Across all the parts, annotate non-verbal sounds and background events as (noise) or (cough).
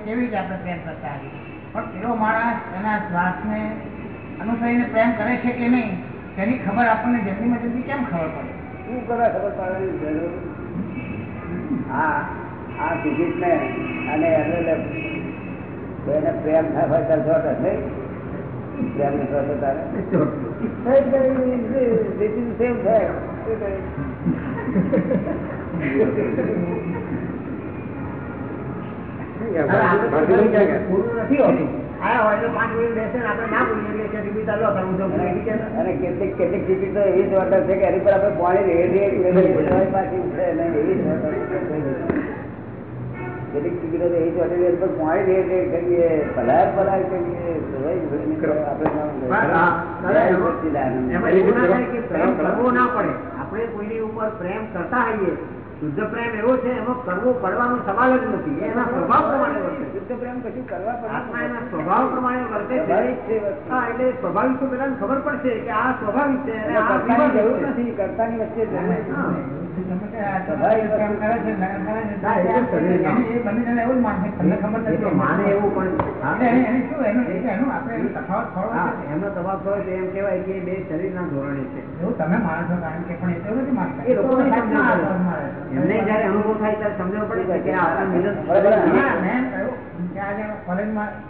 તેવી રીતે આપણે પ્રેમ કરતા હોઈએ પણ એવો માણસ એના શ્વાસને અનુસરીને પ્રેમ કરે છે કે નહીં તેની ખબર આપણને જલ્દીમાં જલ્દી કેમ ખબર પડે? શું કરવા ખબર પડવાની જરૂર આ આ ટિકિટ ને અને એને બેને પ્રેમ થાય હોય તો જોત હશે પ્રેમ ને જોત તારે? સેમ is (laughs) અને કેટલીક કેટલીક ટિકિટ તો એવી જ ઓર્ડર છે કે એની પર આપણે પાણી રેડ રેડ રેડ રેડ પાછી ઉઠે નહીં એવી જ કેટલીક ટિકિટો તો એવી જ ઓર્ડર એની પર પાણી રેડ રેડ કરીએ પલાય પલાય કરીએ આપણે ના પડે. આપણે કોઈની ઉપર પ્રેમ કરતા હોઈએ શુદ્ધ પ્રેમ એવો છે એમાં કરવો પડવાનો સવાલ જ નથી. એના સ્વભાવ પ્રમાણે વર્તે શુદ્ધ પ્રેમ કશું કરવા પડે આત્મા એના સ્વભાવ પ્રમાણે વર્તે છે. હા એટલે સ્વાભાવિક તો પેલા ખબર પડશે કે આ સ્વાભાવિક છે અને આ કરતાની જરૂર નથી કરતાની વચ્ચે તો માને એવું પણ હા. હા, એમનો તફાવત હોય તો એમ કેવાય કે બે શરીરના ધોરણે છે. એ લોકોને સમજણ પડે. એમને જયારે અનુભવ થાય ત્યારે સમજવું પડે છે કે આપણા મિલન બરાબર.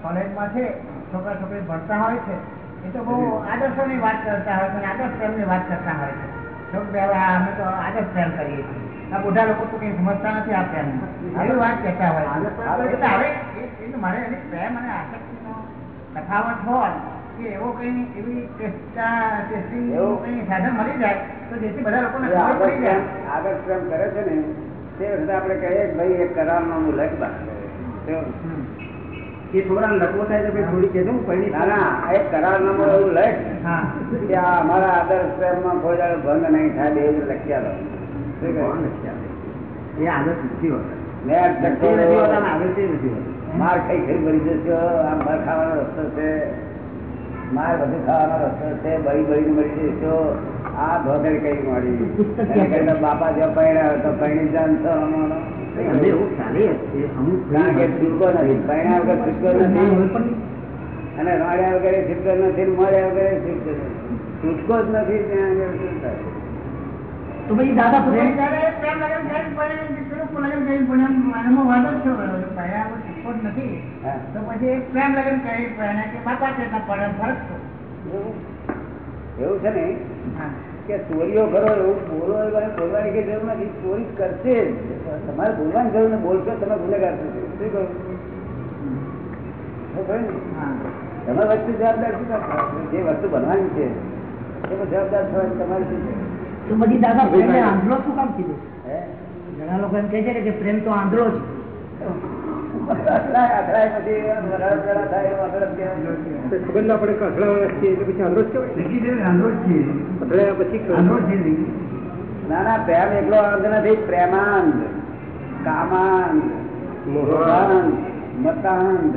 કોલેજમાં છે છોકરા છોકરી ભણતા હોય છે એ તો બહુ આદર્શોની વાત કરતા હોય છે અને આદર્શ પ્રેમની વાત કરતા હોય છે. છોકરી અમે તો આદર્શ પ્રેમ કરીએ છીએ. આ બધા લોકો તો કઈ સમજતા નથી આ પ્રેમ. આવી વાત કહેતા હોય. એટલે હવે મારે એની પ્રેમ અને આસક્તિનો તફાવત હોય. કે એવો કઈ એવી ટેસ્ટિંગ એવું? કઈ સાધન મળી જાય તો જેથી બધા લોકોને ખબર આગળ પડી જાય. આગળ પ્રેમ કરે છે ને તે વખતે આપણે કહીએ ભાઈ એક કરારનામું લખ બા. એ છોકરાને લખવો થાય તો થોડી કહેજો હું ના ના એક કરારનામું એવું લખ કે આ અમારા આદર્શ પ્રેમમાં કોઈ દાડો ભંગ નહીં થાય બે લખ્યા લો શું કહ્યું? કોણ લખ્યા છે? એ આદત નથી હોતા. મેં આ નથી હોતા ચક્કર નથી હોતી. માર ખાઈ ખાઈ મરી જશો આ માર ખાવાનો રસ્તો છે. માર બધું ખાવાનો રસ્તો છે બળી બળી મળી જશો આ ધોધર કઈ મળી? બાપા જો પૈણા તો પૈણી જાણતો અમારો. અમને એવું ચાલે જ છે અમુક કારણ કે છૂટકો નથી. પૈણા વગર છૂટકો નથી. અને રાડ્યા વગેરે છૂટકો નથી મળ્યા વગર છૂટકો છૂટકો જ નથી ત્યાં આગળ થાય? તો પછી દાદા પ્રેમ કરે પ્રેમ લગન પણ પેલું લગન કરીને પણ એમ એનામાં નથી. તો પછી પ્રેમ લગન કે બાપા છે. ફરક એવું? એવું છે ને? કે ચોરીઓ કરો એવું બોલો બોલવાની કઈ જરૂર નથી. ચોરી કરશે તમારે બોલવાની જરૂર બોલશો તમે ગુનેગાર થશો શું કહ્યું તમે વસ્તુ જવાબદાર શું જે વસ્તુ બનવાની છે એમાં જવાબદાર થવાની તમારે શું છે? તો દાદા આંધળો શું કામ કીધું? હે? ઘણા લોકો એમ કહે છે કે પ્રેમ તો આંધળો છે ખબર ના પડે કે અથડાવાના છીએ એટલે પછી આંધળો કેવાય પછી ના ના પ્રેમ એકલો અંધ નથી પ્રેમાંધ કામાંધ મોહાંધ મતાંધ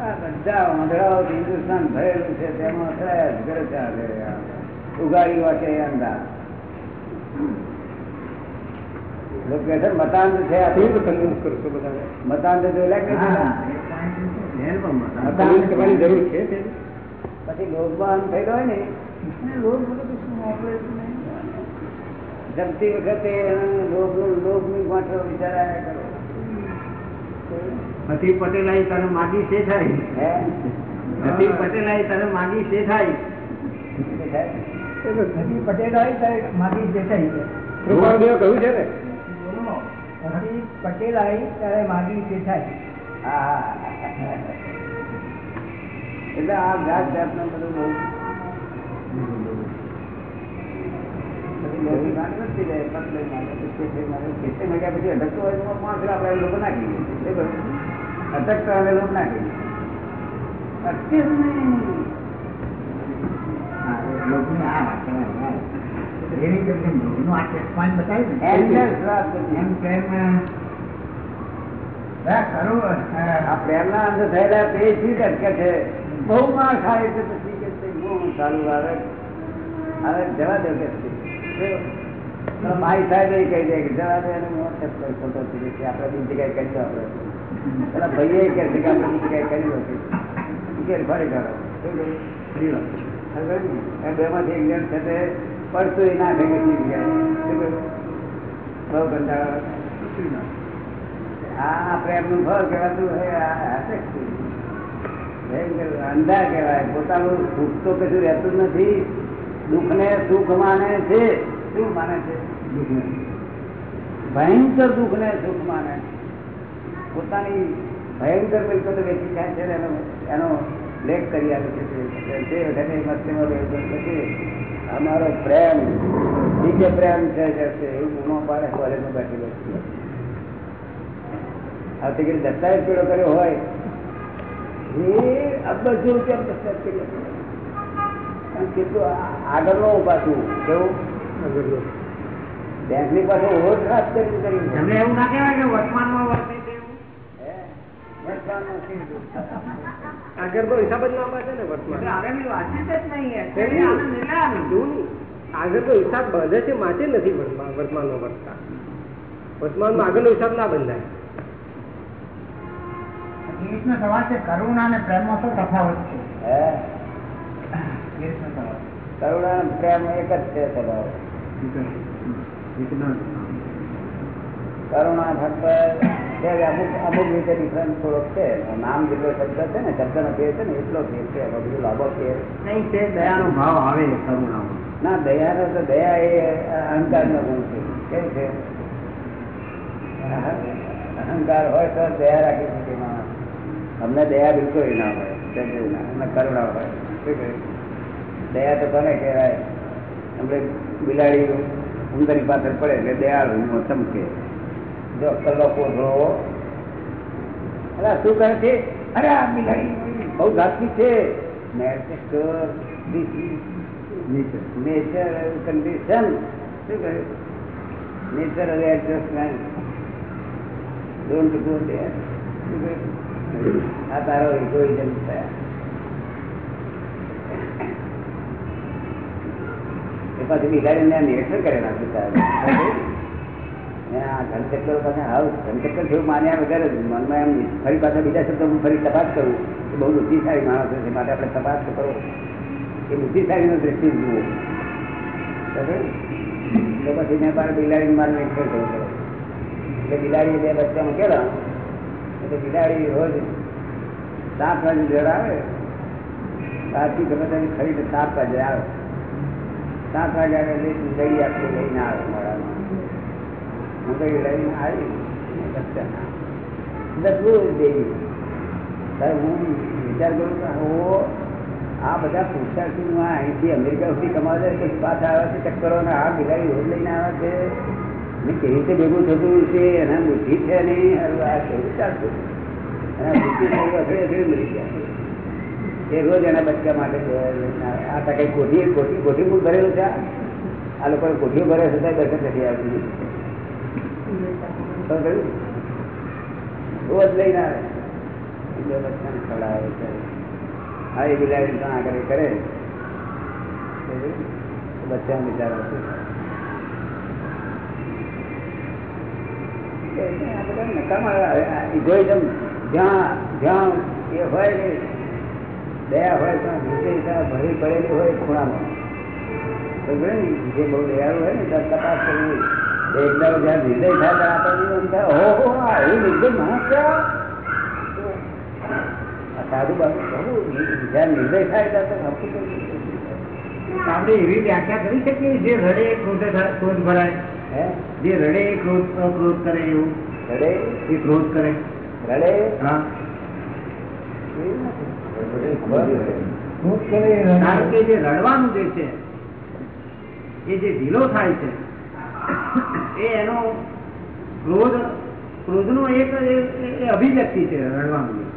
આ બધા હિન્દુસ્તાન ભરેલું છે તેમાં અથડાયા જ ઘરે. ઉગાડી વાંચે એ લોકો છે કન્વિન્સ કરવાની જરૂર છે? પછી લોભમાં થયેલો હોય ને. જમતી વખતે વિચાર નથી પટેલાઈ તને માગી છે થાય હે નથી પટેલાઈ તને માગી છે થાય શું થાય? નથી પટેલાઈ માગી છે થાય કહ્યું છે ને નથી આવી ત્યારે માગી છે થાય. એટલે આ જાત જાતનું બધું બહુ પછી પછી પછી આપણે લોકો નાખી દઈએ. એ બધું. અટકતા હવે લોકો નાખી દઈએ. અટકે જ નહીં. હા, એ લોકોને આ વાત કહેવાય. એ રીતે એમ લોકોનું આ test point બતાવ્યું ને. Endless વાત બધી. એમ પ્રેમ, હા, ખરું, હા. આ પ્રેમના અંદર થયેલા તે શી અટકે છે બહુ માર ખાય છે પછી કે છે, મોહ આવે હવે જવા દો કે છે. શું? પણ મારી સાહેબ એ કહી દે કે જવા દે એને ખોટો છે કે આપણે બીજી જગ્યાએ કરીશું આપણે પેલા ભાઈએ કહે છે કે આપણે બીજી જગ્યાએ કરી દો કે કરો બે બેમાંથી એક જણ છે પડતું ય ના થાય જગ્યાએ. શું કહ્યું? બહુ કંટાળો. આ પ્રેમનું ફળ કહેવાતું અંધા કહેવાય પોતાનું સુખ તો કશું રહેતું નથી દુઃખને સુખ માને છે શું માને છે ભયંકર દુઃખને સુખ માને પોતાની ભયંકર મિલકતો વેચી જાય છે એનો એનો લેખ કરી આપે છે અમારો પ્રેમ બીજે પ્રેમ છે એવું બૂમો પાડે કોલેજમાં બેઠી બેઠી. આ ટિકિટ દસ્તાવેજ પેલો કર્યો હોય એ અબજો રૂપિયા દસ્તાવેજ કર્યો? કેટલું આ- આગળનું પાછું કેવું? બેંકની પાસે ઓવર ખાસ કરી એમને એવું ના કહેવાય કે વર્તમાનમાં વર્તે આગળ તો હિસાબ જ ના આપે છે ને વર્તમાન મેં. આગળ તો હિસાબ બાંધે છે માટે નથી વર્તમાન નો વર્તતા વર્તમાનમાં આગળનો હિસાબ ના બંધાય. ગિરીશનો સવાલ છે કરુણા અને પ્રેમમાં શું તફાવત છે? સવાલ. કરુણા અને પ્રેમ એક જ છે સ્વભાવ. કરુણા કે અમુક અમુક રીતે ડિફરન્સ થોડોક છે. નામ જેટલો શબ્દ છે ને શબ્દનો ફેર છે ને એટલો ફેર છે. બધું લાભો ફેર નહીં તે દયાનો ભાવ આવે કરુણામાં ના દયા તો દયા એ અહંકાર નો ગુણ છે. કેમ છે? અહંકાર હોય તો દયા રાખી શકે માણસ. અમને દયા બિલકુલ ના હોય ના અમને કરુણા હોય. દયા તો કોને કહેવાય? આપણે બિલાડી ઉંદરની પાછળ પડે એટલે દયાળુ ચમકે. અલા, શું કરે છે? અરે, આ બિલાડી બહુ ઘાતકી છે. નેચર કન્ડિશન શું કહ્યું nature adjustment don't go there આ તારો ઇગોઇઝમ થયા એ પાછી બિલાડીને નિરીક્ષણ કરે નાખ્યું આ ઘનચક્કર પાસે હાવ ઘનચક્કર જેવું માન્યા વગર જ મનમાં એમ ફરી પાછા બીજા શબ્દો હું ફરી તપાસ કરું એ બહુ બુદ્ધિશાળી માણસો છે માટે આપણે તપાસ કરો. એ બુદ્ધિશાળીનો દ્રષ્ટિ જુઓ? તો પછી મેં મારે બિલાડીને મારે નિરીક્ષણ કરવું પડે એટલે બિલાડી બે બચ્ચા મૂકેલા એટલે બિલાડી રોજ સાત વાગે ઘર આવે. બહારથી ગમે તેની ખરીદ સાત વાગે આવે. સાત વાગે આવે એટલે દડી આખી લઈને આવે મોડામાં હું તો લઈને આવી દેવી હું વિચાર કરું કે હું આ બધા પુરુષાર્થી હું આ અહીંથી અમેરિકા સુધી કમાવે છે પછી આવ્યા છે, ચક્કરો આ બિલાડી રોજ લઈને આવ્યા છે. ને કેવી રીતે ભેગું થતું છે, એના બુદ્ધિ છે નહીં? આ કેવું ચાલતું એના બુદ્ધિ થઈ મળી ગયા એ રોજ એના બચ્ચા માટે આ તો કઈ કોઠી કોઠી કોઠી ભરેલું છે, આ? લોકો કોઠીઓ ભરે છે દર્શન તો કહ્યું રોજ લઈને આવે. ખવડાવે હા એ બિલાડી કરે ઇગોઇઝમ જ્યાં જ્યાં એ હોય ને દયા હોય ત્યાં નિર્દયતા ભરી પડેલી હોય ખૂણામાં. જે બહુ દયાળુ હોય ને ત્યાં તપાસ કરવી એકદમ જ્યાં નિર્દય થાય ત્યાં આપણને એવું નિર્દય માણસ છે આ?" આ સાધુ બાબુ જ્યાં નિર્દય થાય ત્યાં. આપણે એવી વ્યાખ્યા કરી શકીએ જે રડે ક્રોધે ક્રોધ ભરાય. હે? જે રડે ક્રોધ ક્રોધ કરે એવું. રડે? એ ક્રોધ કરે. રડે? હા. કારણ કે જે રડવાનું જે છે એ જે ઢીલો થાય છે એ એનો ક્રોધ ક્રોધનો એક એ- એ- એ અભિવ્યક્તિ છે રડવાનું.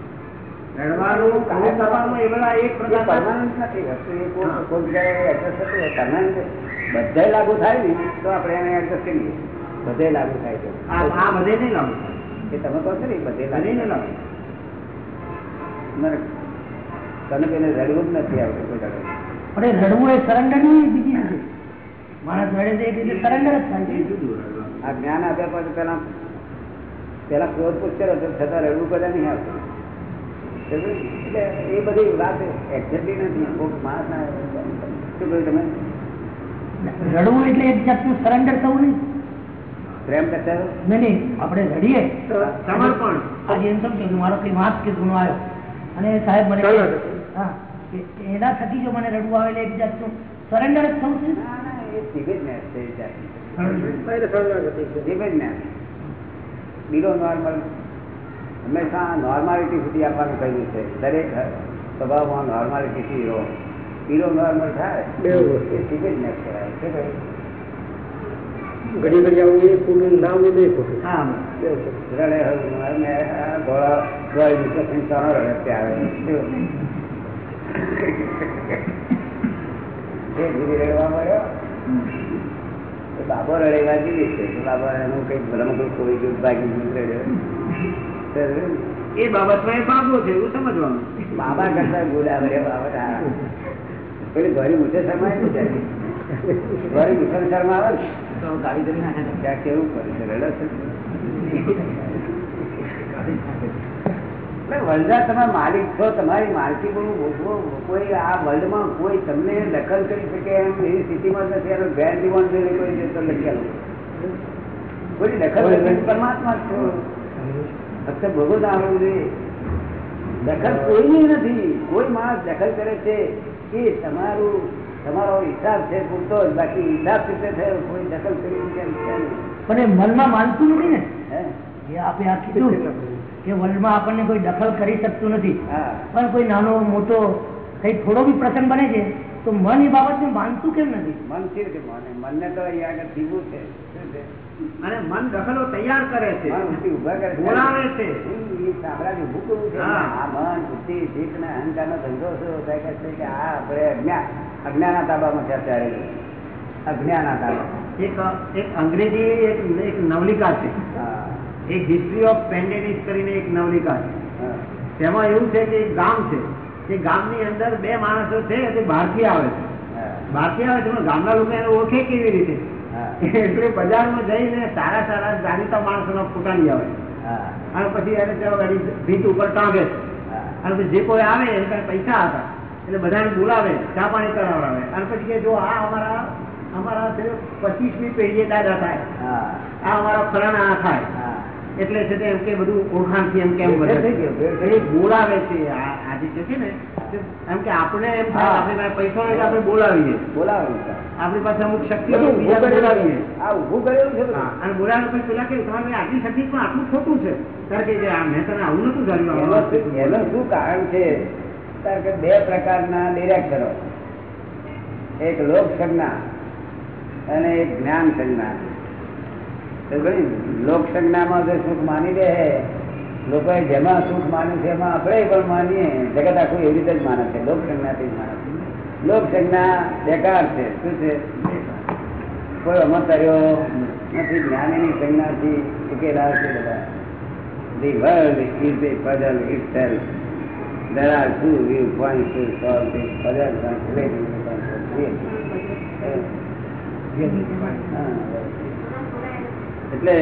ક્રોધ એ બધા એક એ નથી કોઈ- કોઈ જગ્યાએ adjust થતું હોય. permanent બધાય લાગુ થાય ને તો આપણે એને એડજસ્ટ કરીએ બધે લાગુ થાય છે. આ આ બધે નહીં લાગુ એ તમે કહો છો ને બધે બધે લાગુ નહીં થાય. લાગુ તને તેને રડવું જ નથી આવતું કોઈ પણ એ રડવું એ સરેન્ડર નહીં બીજી નથી માણસ રડે છે એક સરેન્ડર જ થાય. છે આ જ્ઞાન આપ્યા પછી પેલા પેલા ક્રોધ હતો છતાં રડવું કદાચ નહીં આવતું. એટલે એ બધી વાત એક્ઝેક્ટલી નથી. કોઈક માણસ ના શું કહ્યું તમે? રડવું એટલે એક જાતનું સરેન્ડર થવું નહીં. પ્રેમ કરતા નહીં નહીં આપણે રડીએ. સમર્પણ. આજે એમ સમજો કે મારો કઈ માસ કે ગુનો આવ્યો. અને સાહેબ મને હા કે એના થકી જો મને રડવું આવે એટલે એક જાતનું સરેન્ડર જ થવું છે. એ દિવ્યજ્ઞાન છે એ જાતનું. એટલે શરણાગતિ છે. દિવ્યજ્ઞાન. બિલો નોર્મલ હંમેશા નોર્માલિટી સુધી આપવાનું કહ્યું છે. દરેક સ્વભાવમાં નોર્માલિટી રહો. બિલો નોર્મલ થાય? ઘડી ઘડી આવું (laughs) એ ખોટું ના આવું એ ખોટું હા રડે હવે ઘોડા ગોળી મુસાફરી સારો રડે ત્યારે શું? ધીરે રડવા મળ્યો? બાબો રડેવા જેવી છે બાબા એનું કઈ રમકડું ખોઈ ગયું ભાગી ગયું એ બાબતમાં એ બાબો છે એવું સમજવાનું. બાબા કરતા ગુડા ભરે બાબા. પેલી ઘરી મૂછે શર્મા ને બિચારી. ઘરી મૂછે શર્મા આવે ને. તો ગાડી કરી નાખે ત્યાં કેવું કરે છે રડે છે. એટલે તમે માલિક છો તમારી માલકી પણ કોઈ આ વર્લ્ડમાં કોઈ તમને દખલ કરી શકે એમ એવી સ્થિતિમાં નથી એનો ગેર જીવન કોઈ જતો લખેલો કોઈ દખલ નથી પરમાત્મા છો. ફક્ત ભોગવત આવડવું જોઈએ. દખલ કોઈની નથી. કોઈ માણસ દખલ કરે છે કે તમારું તમારો હિસાબ છે પૂરતો બાકી હિસાબ રીતે થયો કોઈ દખલ કરી. પણ એ મનમાં માનતું નથી ને? આપણે આ કીધું. કે વર્લ્ડમાં આપણને કોઈ દખલ કરી શકતું નથી. પણ કોઈ નાનો મોટો કઈ થોડો બી પ્રસંગ બને છે તો મન એ બાબતને માનતું કેમ નથી? મન છે કે મને? મનને તો અહીંયા આગળ જીવવું છે. અને મન દખલો તૈયાર કરે છે. ઊભા કરે બોલાવે છે. એ સામ્રાજ્ય ઊભું કરવું છે. આ મન બુદ્ધિ જીત ને અહંકાર નો ધંધો શું થાય કે છે કે આ આપણે અજ્ઞાન અજ્ઞાના તાબામાં છે અત્યારે અજ્ઞાના તાબા એક એક અંગ્રેજી એક એક નવલિકા છે. હા. એક હિસ્ટ્રી ઓફ પેન્ડેનિસ કરીને એક નવલિકા છે. તેમાં એવું છે કે એક ગામ છે એ ગામની અંદર બે માણસો છે તે બહારથી આવે છે. બહારથી આવે છે પણ ગામના લોકો એને ઓળખે કેવી રીતે? એટલે બજારમાં જઈને સારા સારા જાણીતા માણસોના ફોટા લઈ આવે. અને પછી એને ભીત ઉપર ટાંગે છે. અને જે કોઈ આવે એને કાંઈ પૈસા હતા એટલે બધાને બોલાવે, ચા પાણી કરાવડાવે. અને પછી કે જો આ અમારા અમારા પચીસમી પેઢીએ દાદા થાય. આ અમારા ફલાણા આ થાય. એટલે છે એમ કે બધું ઓળખાણથી એમ કેમ બોલાવે છે આ આ છે ને એમ કે આપણે એમ આપણી પાસે પૈસા હોય આપણે બોલાવીએ. બોલાવીએ આપણી પાસે અમુક શક્તિ બોલાવીએ. આ ઉભું કરેલું છે અને બોલાવે પછી પેલા કે તમારે આટલી શક્તિ પણ આટલું ખોટું છે. કારણ કે મેં તને આવું નતું ધાર્યું એનો શું- કારણ છે? કારણ કે બે પ્રકારના ડિરેક્ટરો એક લોક સંજ્ઞા અને એક જ્ઞાન સંજ્ઞા. લોક સંજ્ઞામાં જો સુખ માની લે, લોકોએ જેમાં સુખ માન્યું છે એમાં આપણે પણ માનીએ. જગત આખું એવી રીતે જ માને છે. લોક સંજ્ઞાથી માને છે. લોક સંજ્ઞા બેકાર છે. શું છે? કોઈ અમર કર્યો નથી, જ્ઞાનીની સંજ્ઞાથી ઉકેલા છે બધા. The world is a puzzle itself. There are two viewpoints to solve this puzzle translating the concept. હા. એટલે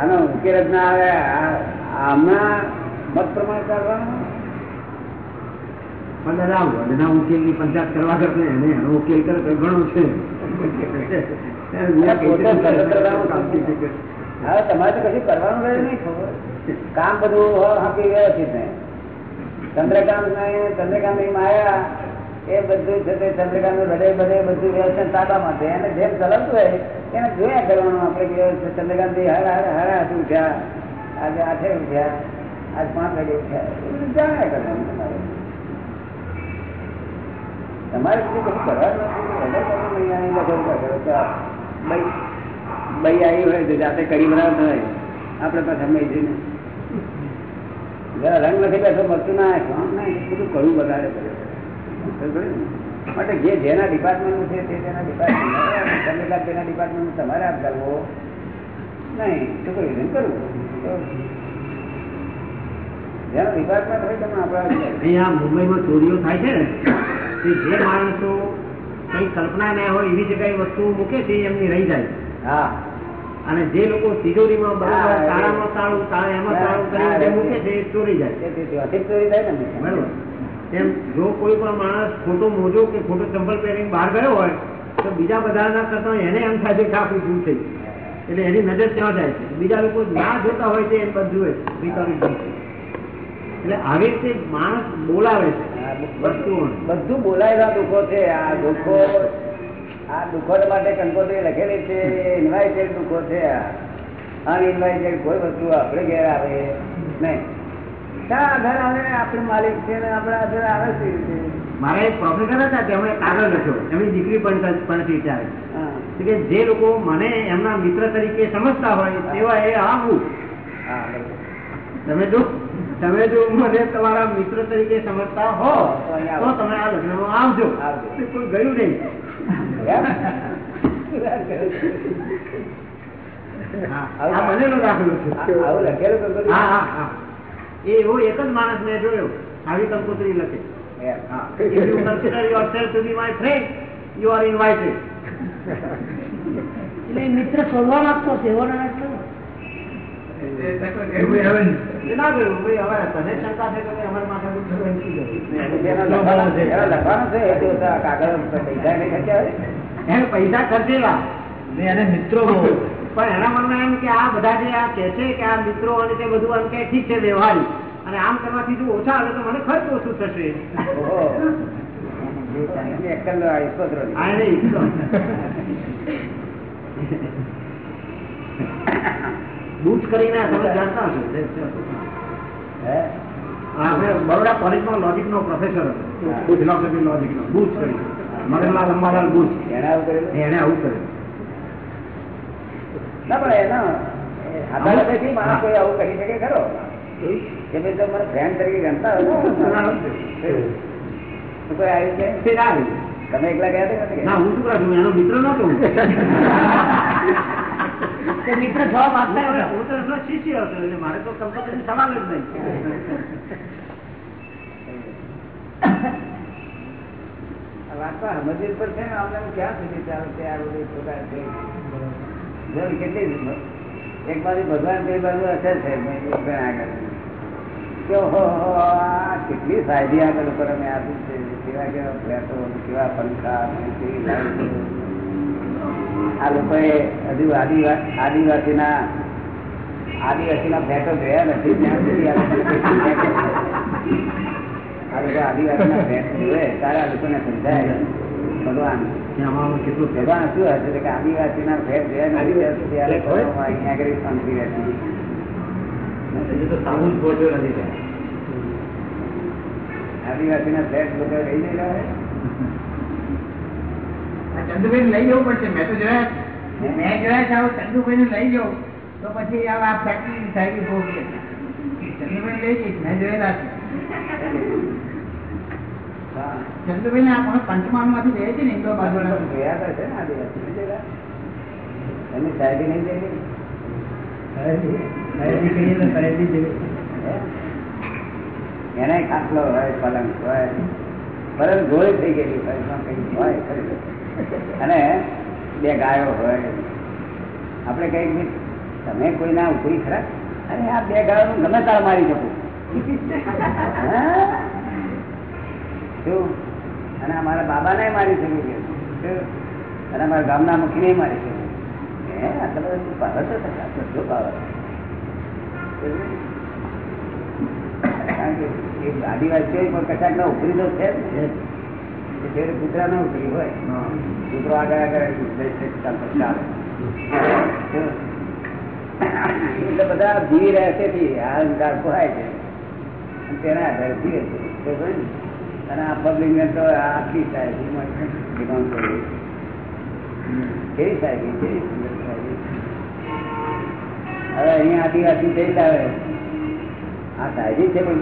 આનો ઉકેલ જ ના આવે. આમના મત પ્રમાણે ચાલવાનું? પણ દાદા આવું ઉકેલની પંચાયત કરવા કરતા એને એનો ઉકેલ કરે તો ઘણું છે. પોતે સ્વતંત્રતાનું સમજી શકે. હવે તમારે તો કશું કરવાનું રહે નહીં. કામ બધું હાંકી વ્યવસ્થિત છે ચંદ્રકાંત ને. ચંદ્રકાંતની માયા એ બધું છે તે ચંદ્રકાંતનું હૃદય બધે બધું વ્યવસ્થા તાબામાં છે. એને જેમ ચલાવતું હોય, એને જોયા કરવાનું આપણે કે ચંદ્રકાંત હર હર હર હાથ ઉઠ્યા. આજે આઠે ઉઠ્યા, આજ પાંચ વાગે ઉઠ્યા. બધું જાણ્યા કરવાનું તમારે. તમારે બીજું કશું કરવાનું નથી? નહીં બઈ બઈ આવી હોય તો જાતે કરી બનાવતો હોય. આપણે પાછા સમય જઈને જરા રંગ નથી બેઠો મળતું ના બધું કડું બગાડે ને? માટે જે જેના ડિપાર્ટમેન્ટ છે તે તેના ડિપાર્ટમેન્ટ તમે તેના ડિપાર્ટમેન્ટ તમારે આપ કરવો નહીં સુપરવિઝન કરવું જેનો ડિપાર્ટમેન્ટ હોય તમે આપણા અહીંયા મુંબઈમાં ચોરીઓ થાય છે ને જે માણસો કઈ કલ્પના ના હોય એવી જગ્યાએ વસ્તુ મૂકે છે એમની રહી જાય. હા. અને જે લોકો તિજોરીમાં બરાબર તાળામાં તાળું તાળા એમાં તાળું કરીને મૂકે છે એ ચોરી જાય. ચોરી થાય ને. બરોબર. તેમ જો કોઈ પણ માણસ ખોટો મોજો કે ખોટો ચંપલ પહેરીને બહાર ગયો હોય તો બીજા બધાના કરતા એને એમ થાય છે કે આપણું શું થઈ એટલે એની નજર ત્યાં જાય છે. બીજા લોકો ના જોતા હોય છે એમ બધું છે. એટલે આવી રીતે માણસ બોલાવે છે. બધું બોલાયેલા દુઃખો છે. આ દુઃખો આ દુઃખો માટે કંકોત્રી લખેલી છે. ઇન્વાઇટેડ દુઃખો છે આ. અનઇન્વાઇટેડ કોઈ વસ્તુ આપણે ઘેર આવે નહીં. મારા એક પ્રોફેસર હતા તેમણે કાગળ લખ્યો. એમની દીકરી પણ પણ છે કે જે લોકો મને એમના મિત્ર તરીકે સમજતા હોય તેવા એ આ હું. હા, બરોબર. તમે જો તમે જો મને તમારા મિત્ર તરીકે સમજતા હો તો આવો. તમે આ લગ્ન આવજો. કોઈ ગયું નહીં. હા, લખેલું હા હા. એ એવો એક જ માણસ મેં જોયો. આવી કંકોત્રી લખે. એમ. હા. If you consider yourself to be my friend, you are invited. એટલે એ મિત્ર શોધવા માંગતો છે એવો ના. પૈસા ખર્ચેલા. એને મિત્રો પણ એના મનમાં એમ કે આ બધા જે આ કે છે કે આ મિત્રો અને તે બધું એમ કે ઠીક છે વ્યવહારી. અને આમ કરવાથી જો ઓછા આવે તો મને ખર્ચ ઓછું થશે. બૂચ કરીને તમે જાણતા છો હે? બરોડા કોલેજમાં લોજિક નો પ્રોફેસર હતો. ફિલોસોફી લોજિક નો બૂચ કરી. મગનલાલ અંબાલાલ બુથ એને આવું કર્યું? એને આવું કર્યું. ના પણ એનો એ અદાલતેથી માણસ કોઈ આવું કરી શકે ખરો? કે ભાઈ તો ફ્રેન્ડ તરીકે ગણતા હોય કોઈ આવ્યું છે? તમે એકલા ગયા હતા ના ગયા? હું શું એનો મિત્ર નતો મિત્ર જવાબ આપતા હું તો એમનો શિષ્ય હતો એટલે મારે તો કંપની સવાલ જ નહીં. વાત તો સમજવી જ પડશે ને આમને ક્યાં સુધી ચાલે છે આ બધું? ખોટા છે. જોર કેટલી એક બાજુ ભગવાન, બે બાજુ અસર છે. કેટલી સાહેબી આગળ ઉપર અમે આપી છે. કેવા કેવા ફ્લેટો કેવા પંખા કેવી લાઈટો. આ લોકોએ હજુ આદિવાસીના આદિવાસીના ફ્લેટો જોયા નથી. ત્યાં સુધી આ લોકો આદિવાસીના ફ્લેટ જોવે, ત્યારે આ લોકોને સમજાય ભગવાન. કે આમાં કેટલું ફેર ભગવાન શું હશે? કે આદિવાસીના ફ્લેટ જોયા નથી ત્યાં સુધી આ લોકો અહીંયા આગળ શાંતિ રહેતી હજી તો સાબુ જ પહોંચ્યો નથી આદિવાસીના ફ્લેટ લોકો રહી નહીં રહે ચંદુભાઈ લઈ જવું પડશે. મેં તો જોયા જ. મેં જોયા છે આવું ચંદુભાઈ ને લઈ જવું. તો પછી આ આ ફેક્ટરી સાહેબી ભોગવે ચંદુભાઈ લઈ જઈશ. મેં જોયેલા છે. આપણે પંચમહાલમાંથી જઈએ છે ને ઇન્દોર બાજુ. લોકો જોયા છે ને? એમની સાહેબી નહીં જોયેલી? એને ખાટલો હોય પલંગ હોય. પલંગ ગોળી થઈ ગયેલી હોય એમાં કંઈ હોય ખરી. અને બે ગાયો હોય. આપણે કઈ તમે તમે કોઈના ઉપરી ખરા? અને આ બે ગાયો ગમે તાર મારી શકું. હા? શું? અને અમારા બાબાને મારી શકું કે અને અમારા ગામના મુખીને મારી શકું હે, આટલો બધો ના. ઉપરી હોય, કૂતરો આગળ આગળ ચાલે. એટલે બધા જીવી રહેશે આ અંકાર ખોરાય છે. તેના આધારે ભી ને? અને આ પબ્લિક ને તો આખી સાહેબ ડિમાન્ડ કેવી સાહેબી કેવી સુંદર સાહેબી? હવે અહીંયા આદિવાસી જઈ આવે આ સાહેબી છે પણ